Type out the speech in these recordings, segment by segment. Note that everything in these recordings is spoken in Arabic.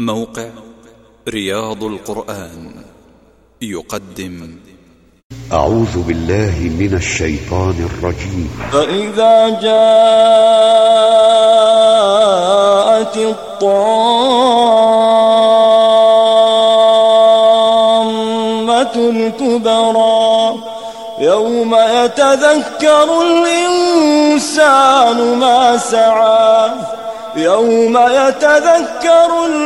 موقع رياض القرآن يقدم. أعوذ بالله من الشيطان الرجيم. فإذا جاءت الطامة الكبرى يوم يتذكر الإنسان ما سعى يوم يتذكر الإنسان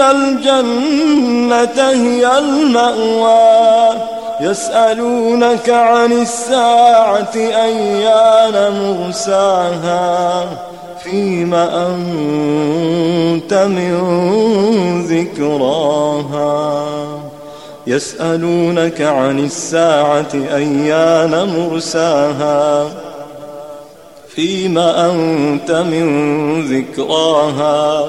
الجنة هي المأوى. يسألونك عن الساعة أيان مرساها. فيم أنت من ذكراها. يسألونك عن الساعة أيان مرساها. فيم أنت من ذكراها.